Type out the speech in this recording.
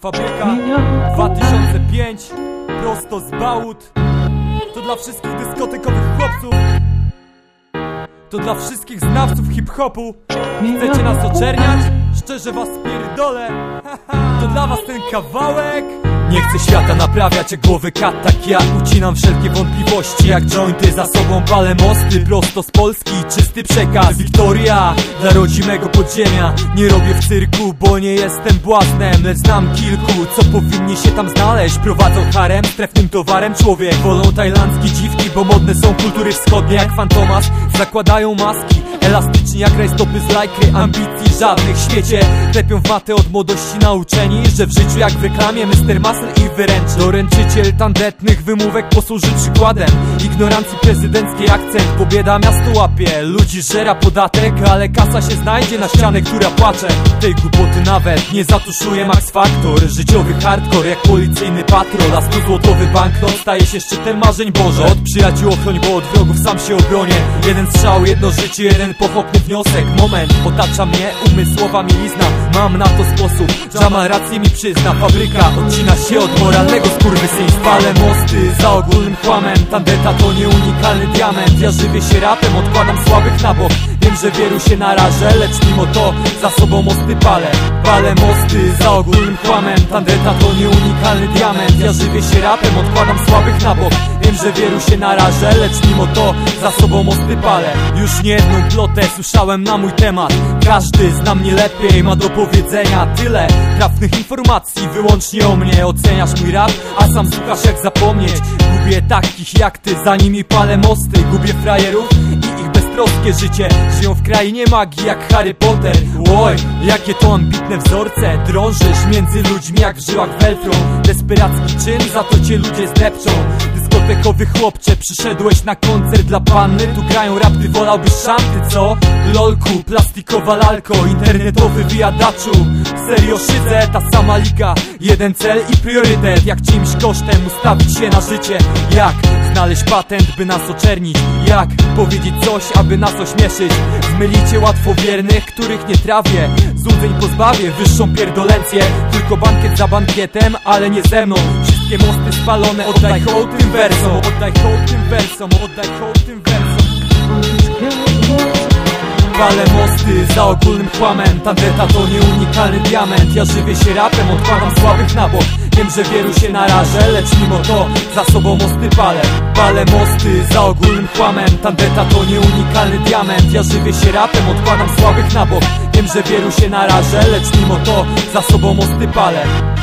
Fabryka 2005 Prosto z Bałut. To dla wszystkich dyskotekowych chłopców. To dla wszystkich znawców hip-hopu. Chcecie nas oczerniać? Szczerze was pierdolę. To dla was ten kawałek nie chcę świata naprawiać jak głowy kat Tak ja ucinam wszelkie wątpliwości. Jak jointy za sobą palę mosty Prosto z Polski. Czysty przekaz Wiktoria dla rodzimego podziemia. Nie robię w cyrku, bo nie jestem błaznem. Lecz znam kilku, co powinni się tam znaleźć. Prowadzą harem, trefnym towarem człowiek. Wolą tajlandzkie dziwki, bo modne są kultury wschodnie. Jak Fantomas, zakładają maski Elastycznie jak rajstopy z lajkry Ambicji żadnych w świecie. Klepią w matę od młodości nauczeni Że w życiu jak w reklamie Mr. Muscle ich wyręczy. Doręczyciel tandetnych wymówek posłuży przykładem. Ignorancji prezydenckiej akcent Bo bieda miasto łapie. Ludzi żera podatek Ale kasa się znajdzie na ścianę, która płacze. Tej głupoty nawet nie zatuszuje Max Factor. Życiowy hardcore jak policyjny patrol A 100 złotowy banknot staje się szczytem marzeń Boże. Od przyjaciół ochroń, bo od wrogów sam się obronię. Jeden strzał, jedno życie, jeden pochopny wniosek. Moment, otacza mnie umysłowa mielizna Mam na to sposób, Jamal rację mi przyzna. Fabryka odcina się od moralnego skurwysyństwa. Ale mosty za ogólnym kłamem. Tandeta to nie unikalny diament. Ja żywię się rapem, odkładam słabych na bok Wiem, że wielu się narażę, lecz mimo to za sobą mosty palę. Palę mosty za ogólnym kłamem. Tandeta to nie unikalny diament. Ja żywię się rapem, odkładam słabych na bok. Wiem, że wielu się narażę, lecz mimo to za sobą mosty palę. Już nie jedną plotę słyszałem na mój temat. Każdy zna mnie lepiej, ma do powiedzenia tyle Trafnych informacji. Wyłącznie o mnie Oceniasz mój rap, a sam słuchasz jak zapomnieć. Gubię takich jak ty, za nimi palę mosty. Gubię frajerów beztroskie życie. Żyją w krainie magii jak Harry Potter. Oj, jakie to ambitne wzorce. Drążysz między ludźmi jak w żyłach Veltro Desperacki czyn, za to cię ludzie zdepczą. Dyskotekowy chłopcze, przyszedłeś na koncert dla panny. Tu grają rap, ty wolałbyś szanty, co? Lolku, plastikowa lalko, internetowy wyjadaczu Serio szydzę, ta sama liga Jeden cel i priorytet. Jak czymś kosztem ustawić się na życie. Jak znaleźć patent, by nas oczernić? Jak powiedzieć coś, aby nas ośmieszyć? Zmylicie łatwowiernych, których nie trawię. Złudzeń pozbawię, wyższą pierdolencję. Tylko bankiet za bankietem, ale nie ze mną. Wszystkie mosty spalone, oddaj hołd tym wersom. Oddaj hołd tym wersom, oddaj hołd tym wersom Palę mosty za ogólnym kłamem. Tandeta to nie unikalny diament. Ja żywię się rapem, odkładam słabych na bok. Wiem, że wielu się narażę, lecz mimo to za sobą mosty palę. Palę mosty za ogólnym kłamem. Tandeta to nie unikalny diament. Ja żywię się rapem, odkładam słabych na bok. Wiem, że wielu się narażę, lecz mimo to za sobą mosty palę